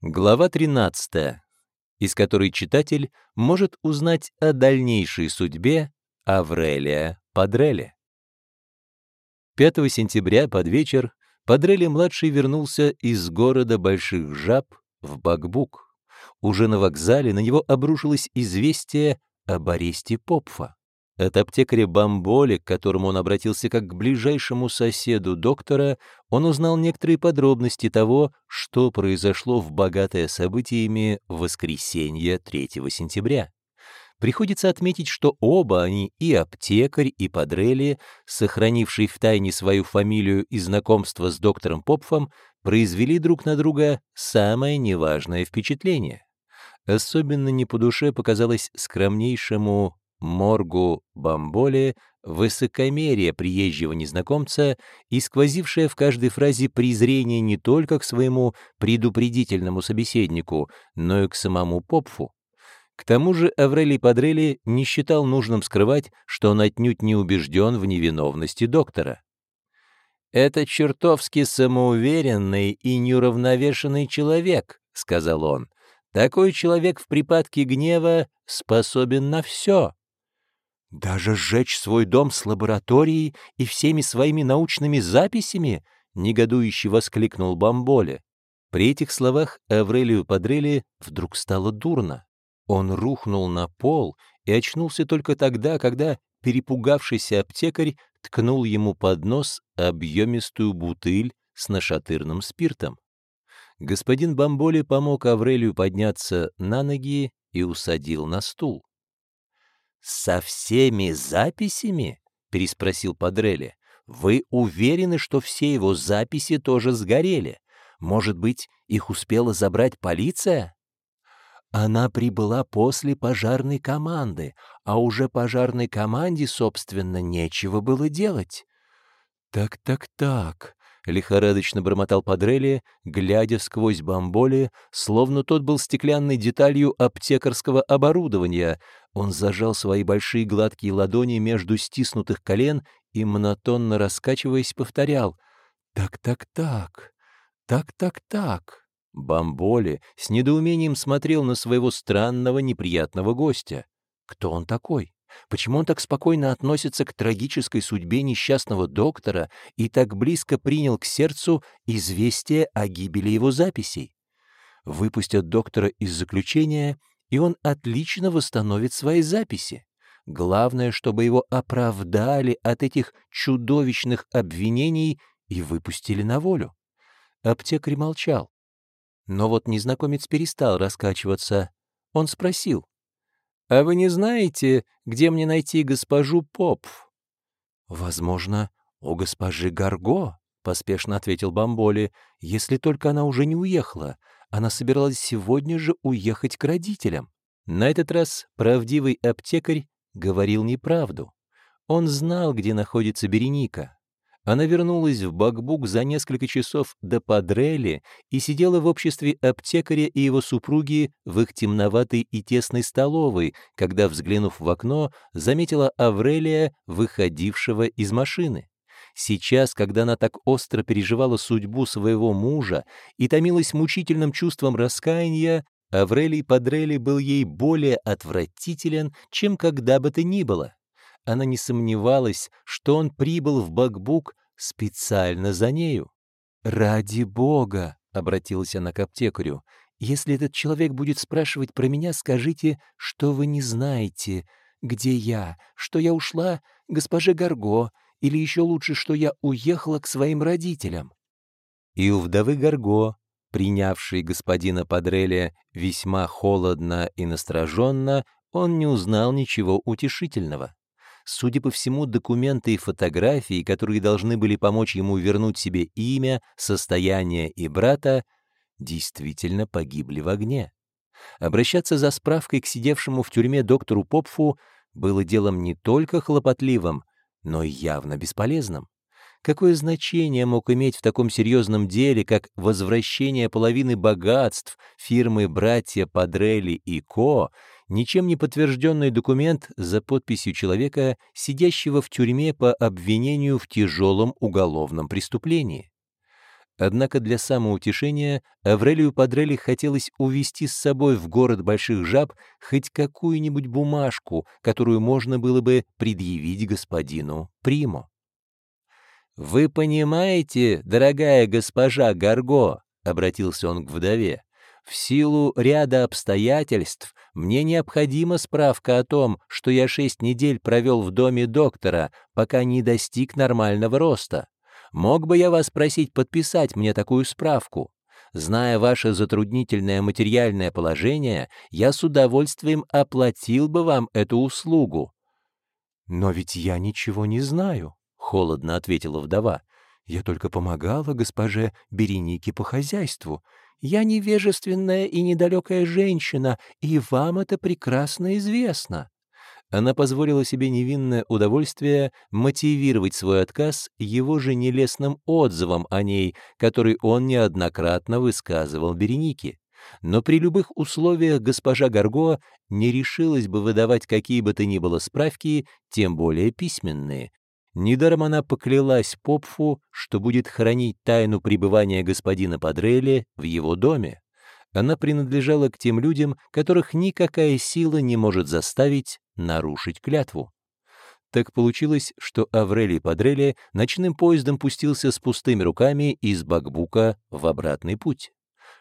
Глава 13, из которой читатель может узнать о дальнейшей судьбе Аврелия Падрелли. 5 сентября под вечер Падрелли-младший вернулся из города Больших Жаб в Бакбук. Уже на вокзале на него обрушилось известие об аресте Попфа. От аптекаря Бамболи, к которому он обратился как к ближайшему соседу доктора, он узнал некоторые подробности того, что произошло в богатое событиями воскресенье 3 сентября. Приходится отметить, что оба они, и аптекарь, и Падрелли, сохранивший в тайне свою фамилию и знакомство с доктором Попфом, произвели друг на друга самое неважное впечатление. Особенно не по душе показалось скромнейшему моргу Бамболе высокомерие приезжего незнакомца и сквозившее в каждой фразе презрение не только к своему предупредительному собеседнику, но и к самому Попфу. К тому же Аврелий Падрелли не считал нужным скрывать, что он отнюдь не убежден в невиновности доктора. «Это чертовски самоуверенный и неуравновешенный человек», — сказал он. «Такой человек в припадке гнева способен на все». «Даже сжечь свой дом с лабораторией и всеми своими научными записями?» — негодующе воскликнул Бамболе. При этих словах Аврелию Падрелли вдруг стало дурно. Он рухнул на пол и очнулся только тогда, когда перепугавшийся аптекарь ткнул ему под нос объемистую бутыль с нашатырным спиртом. Господин Бамболи помог Аврелию подняться на ноги и усадил на стул. «Со всеми записями?» — переспросил Падрелли. «Вы уверены, что все его записи тоже сгорели? Может быть, их успела забрать полиция?» Она прибыла после пожарной команды, а уже пожарной команде, собственно, нечего было делать. «Так-так-так», — лихорадочно бормотал Падрелли, глядя сквозь бамболи, словно тот был стеклянной деталью аптекарского оборудования. Он зажал свои большие гладкие ладони между стиснутых колен и, монотонно раскачиваясь, повторял «Так-так-так, так-так-так». Бамболи с недоумением смотрел на своего странного неприятного гостя. Кто он такой? Почему он так спокойно относится к трагической судьбе несчастного доктора и так близко принял к сердцу известие о гибели его записей? Выпустят доктора из заключения, и он отлично восстановит свои записи. Главное, чтобы его оправдали от этих чудовищных обвинений и выпустили на волю. Аптекарь молчал. Но вот незнакомец перестал раскачиваться. Он спросил, «А вы не знаете, где мне найти госпожу Поп?» «Возможно, у госпожи Гарго», — поспешно ответил Бамболи, «если только она уже не уехала. Она собиралась сегодня же уехать к родителям». На этот раз правдивый аптекарь говорил неправду. Он знал, где находится Береника. Она вернулась в Бакбук за несколько часов до Падрели и сидела в обществе аптекаря и его супруги в их темноватой и тесной столовой, когда, взглянув в окно, заметила Аврелия, выходившего из машины. Сейчас, когда она так остро переживала судьбу своего мужа и томилась мучительным чувством раскаяния, Аврелий Падрели был ей более отвратителен, чем когда бы то ни было. Она не сомневалась, что он прибыл в Бакбук специально за нею. «Ради Бога!» — обратилась она к аптекарю. «Если этот человек будет спрашивать про меня, скажите, что вы не знаете, где я, что я ушла госпоже Гарго, или еще лучше, что я уехала к своим родителям». И у вдовы Гарго, принявшей господина Падреля весьма холодно и настороженно, он не узнал ничего утешительного. Судя по всему, документы и фотографии, которые должны были помочь ему вернуть себе имя, состояние и брата, действительно погибли в огне. Обращаться за справкой к сидевшему в тюрьме доктору Попфу было делом не только хлопотливым, но и явно бесполезным. Какое значение мог иметь в таком серьезном деле, как возвращение половины богатств фирмы «Братья Падрелли и Ко» ничем не подтвержденный документ за подписью человека, сидящего в тюрьме по обвинению в тяжелом уголовном преступлении. Однако для самоутешения Аврелию Падрелли хотелось увести с собой в город больших жаб хоть какую-нибудь бумажку, которую можно было бы предъявить господину Приму. «Вы понимаете, дорогая госпожа Гарго», — обратился он к вдове, «в силу ряда обстоятельств мне необходима справка о том, что я шесть недель провел в доме доктора, пока не достиг нормального роста. Мог бы я вас просить подписать мне такую справку? Зная ваше затруднительное материальное положение, я с удовольствием оплатил бы вам эту услугу». «Но ведь я ничего не знаю», — холодно ответила вдова. «Я только помогала госпоже Беренике по хозяйству. Я невежественная и недалекая женщина, и вам это прекрасно известно» она позволила себе невинное удовольствие мотивировать свой отказ его же нелестным отзывом о ней, который он неоднократно высказывал Беренике. Но при любых условиях госпожа Гарго не решилась бы выдавать какие бы то ни было справки, тем более письменные. Недаром она поклялась Попфу, что будет хранить тайну пребывания господина Падрелли в его доме она принадлежала к тем людям, которых никакая сила не может заставить нарушить клятву. Так получилось, что Аврелий Падрелли ночным поездом пустился с пустыми руками из Бакбука в обратный путь.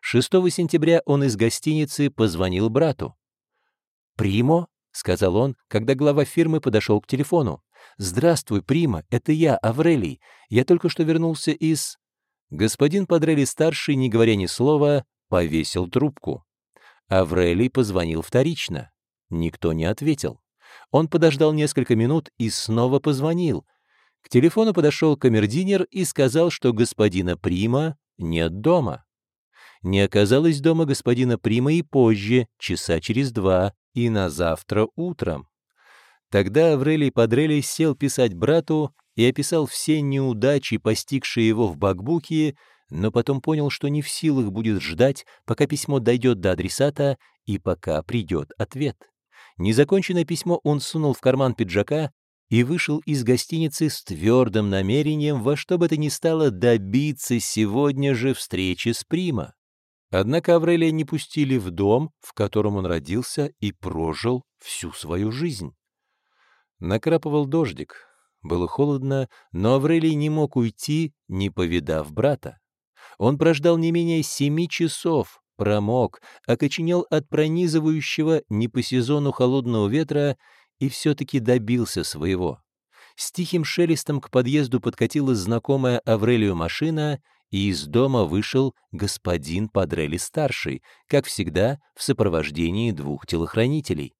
6 сентября он из гостиницы позвонил брату. «Примо», — сказал он, когда глава фирмы подошел к телефону. «Здравствуй, Прима, это я, Аврелий. Я только что вернулся из...» Господин Падрелли-старший, не говоря ни слова, повесил трубку. Аврелий позвонил вторично. Никто не ответил. Он подождал несколько минут и снова позвонил. К телефону подошел камердинер и сказал, что господина Прима нет дома. Не оказалось дома господина Прима и позже, часа через два, и на завтра утром. Тогда Аврелий Падрелли сел писать брату и описал все неудачи, постигшие его в Бакбуке, но потом понял, что не в силах будет ждать, пока письмо дойдет до адресата и пока придет ответ. Незаконченное письмо он сунул в карман пиджака и вышел из гостиницы с твердым намерением во что бы то ни стало добиться сегодня же встречи с Прима. Однако Аврелия не пустили в дом, в котором он родился и прожил всю свою жизнь. Накрапывал дождик. Было холодно, но Аврелий не мог уйти, не повидав брата. Он прождал не менее семи часов, промок, окоченел от пронизывающего не по сезону холодного ветра и все-таки добился своего. С тихим шелестом к подъезду подкатила знакомая Аврелию машина, и из дома вышел господин Падрелли-старший, как всегда, в сопровождении двух телохранителей.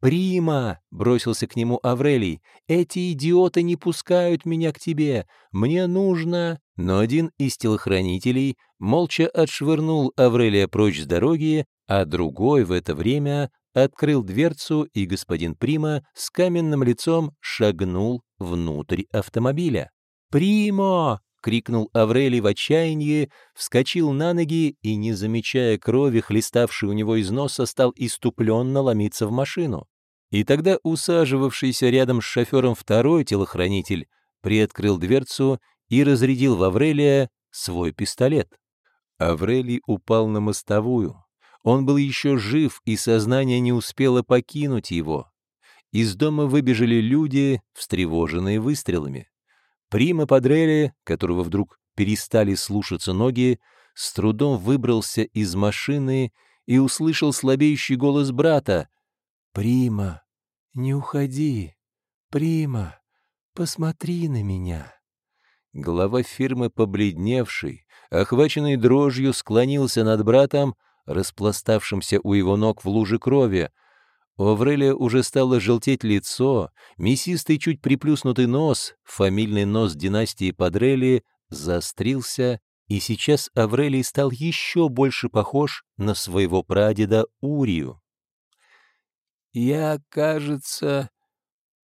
«Прима!» — бросился к нему Аврелий. «Эти идиоты не пускают меня к тебе. Мне нужно...» Но один из телохранителей молча отшвырнул Аврелия прочь с дороги, а другой в это время открыл дверцу, и господин Прима с каменным лицом шагнул внутрь автомобиля. «Примо!» — крикнул Аврелий в отчаянии, вскочил на ноги и, не замечая крови, хлеставшей у него из носа, стал иступленно ломиться в машину. И тогда усаживавшийся рядом с шофером второй телохранитель приоткрыл дверцу и разрядил в Аврелия свой пистолет. Аврелий упал на мостовую. Он был еще жив, и сознание не успело покинуть его. Из дома выбежали люди, встревоженные выстрелами. Прима Падрелли, которого вдруг перестали слушаться ноги, с трудом выбрался из машины и услышал слабеющий голос брата. «Прима, не уходи! Прима, посмотри на меня!» Глава фирмы, побледневший, охваченный дрожью, склонился над братом, распластавшимся у его ног в луже крови. У Аврелия уже стало желтеть лицо, мясистый, чуть приплюснутый нос, фамильный нос династии Падрелли, заострился, и сейчас Аврелий стал еще больше похож на своего прадеда Урию. «Я, кажется,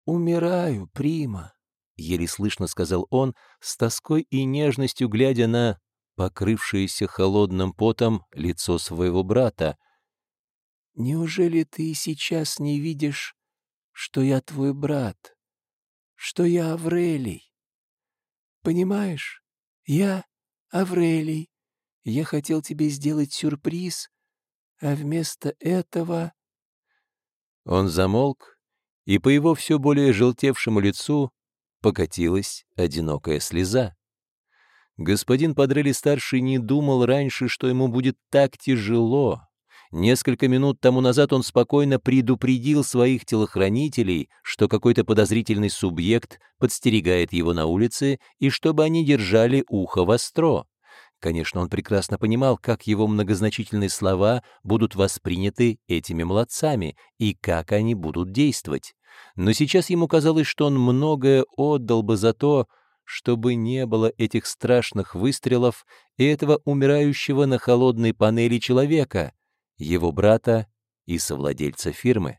умираю, Прима», — еле слышно сказал он, с тоской и нежностью глядя на покрывшееся холодным потом лицо своего брата. «Неужели ты сейчас не видишь, что я твой брат, что я Аврелий? Понимаешь, я Аврелий, я хотел тебе сделать сюрприз, а вместо этого...» Он замолк, и по его все более желтевшему лицу покатилась одинокая слеза. Господин Падрелли-старший не думал раньше, что ему будет так тяжело. Несколько минут тому назад он спокойно предупредил своих телохранителей, что какой-то подозрительный субъект подстерегает его на улице, и чтобы они держали ухо востро. Конечно, он прекрасно понимал, как его многозначительные слова будут восприняты этими молодцами и как они будут действовать. Но сейчас ему казалось, что он многое отдал бы за то, чтобы не было этих страшных выстрелов и этого умирающего на холодной панели человека, его брата и совладельца фирмы.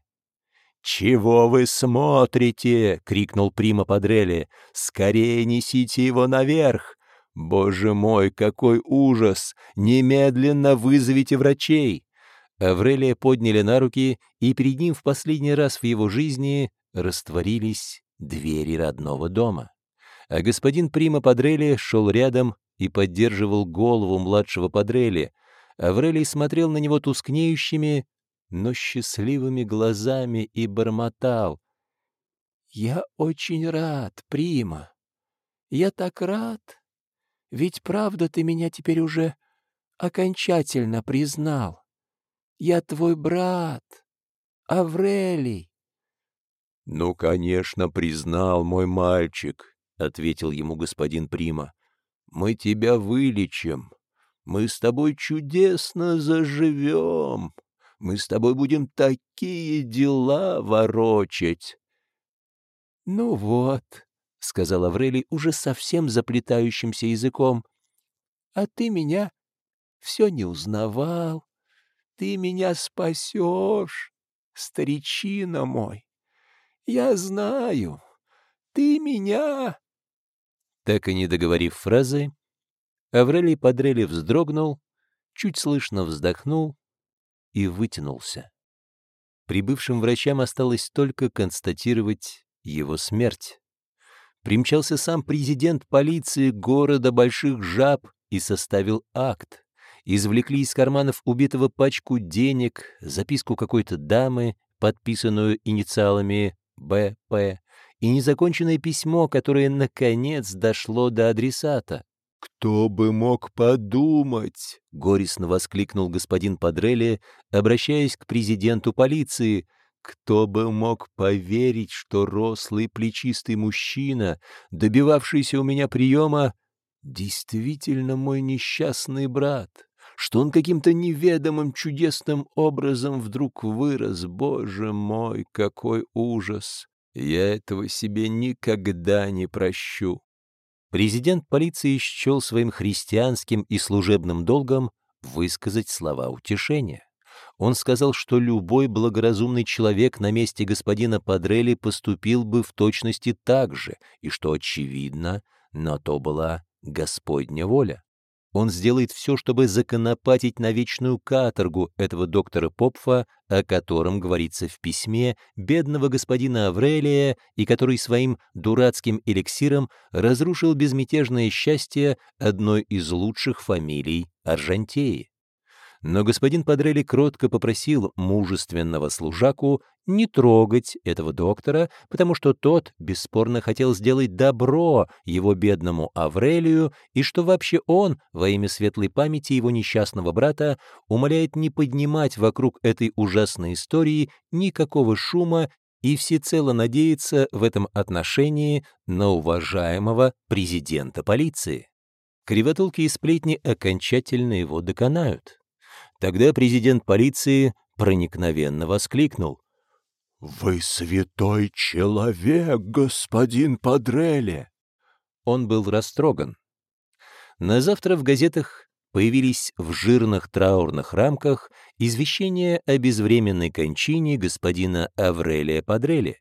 «Чего вы смотрите?» — крикнул Прима Падрелли. «Скорее несите его наверх! Боже мой, какой ужас! Немедленно вызовите врачей!» Аврелия подняли на руки, и перед ним в последний раз в его жизни растворились двери родного дома. А господин Прима Падрелли шел рядом и поддерживал голову младшего Падрелли. Аврелий смотрел на него тускнеющими, но счастливыми глазами и бормотал. «Я очень рад, Прима. Я так рад. Ведь правда ты меня теперь уже окончательно признал. Я твой брат, Аврелий. — Ну, конечно, признал мой мальчик, — ответил ему господин Прима. — Мы тебя вылечим. Мы с тобой чудесно заживем. Мы с тобой будем такие дела ворочать. — Ну вот, — сказал Аврелий уже совсем заплетающимся языком, — а ты меня все не узнавал. Ты меня спасешь, старичина мой. Я знаю, ты меня...» Так и не договорив фразы, Аврелий Падрели вздрогнул, чуть слышно вздохнул и вытянулся. Прибывшим врачам осталось только констатировать его смерть. Примчался сам президент полиции города Больших Жаб и составил акт извлекли из карманов убитого пачку денег, записку какой-то дамы, подписанную инициалами «БП», и незаконченное письмо, которое, наконец, дошло до адресата. «Кто бы мог подумать!» — горестно воскликнул господин Падрелли, обращаясь к президенту полиции. «Кто бы мог поверить, что рослый плечистый мужчина, добивавшийся у меня приема, действительно мой несчастный брат?» что он каким-то неведомым чудесным образом вдруг вырос. Боже мой, какой ужас! Я этого себе никогда не прощу. Президент полиции счел своим христианским и служебным долгом высказать слова утешения. Он сказал, что любой благоразумный человек на месте господина Падрелли поступил бы в точности так же, и что, очевидно, на то была Господня воля. Он сделает все, чтобы законопатить на вечную каторгу этого доктора Попфа, о котором говорится в письме бедного господина Аврелия и который своим дурацким эликсиром разрушил безмятежное счастье одной из лучших фамилий Аржантеи. Но господин Падрелли кротко попросил мужественного служаку не трогать этого доктора, потому что тот бесспорно хотел сделать добро его бедному Аврелию, и что вообще он, во имя светлой памяти его несчастного брата, умоляет не поднимать вокруг этой ужасной истории никакого шума и всецело надеется в этом отношении на уважаемого президента полиции. Кривотолки и сплетни окончательно его доконают. Тогда президент полиции проникновенно воскликнул. «Вы святой человек, господин Падрелли!» Он был растроган. На завтра в газетах появились в жирных траурных рамках извещения о безвременной кончине господина Аврелия Падрелли.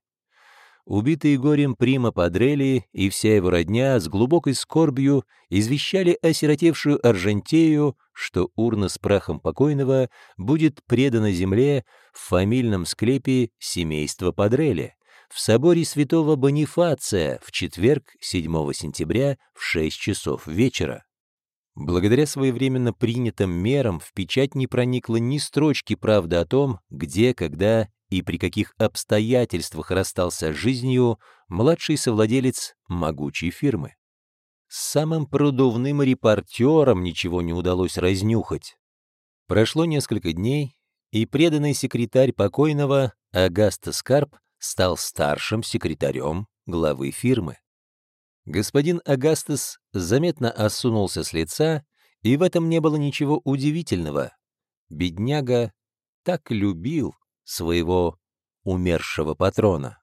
Убитые горем Прима Падрелли и вся его родня с глубокой скорбью извещали осиротевшую Аржентею, что урна с прахом покойного будет предана земле в фамильном склепе семейства Падрелли в соборе святого Бонифация в четверг, 7 сентября, в 6 часов вечера. Благодаря своевременно принятым мерам в печать не проникло ни строчки правды о том, где, когда и при каких обстоятельствах расстался с жизнью младший совладелец могучей фирмы. С самым продувным репортером ничего не удалось разнюхать. Прошло несколько дней, и преданный секретарь покойного Агаста Скарп стал старшим секретарем главы фирмы. Господин Агастес заметно осунулся с лица, и в этом не было ничего удивительного. Бедняга так любил своего умершего патрона.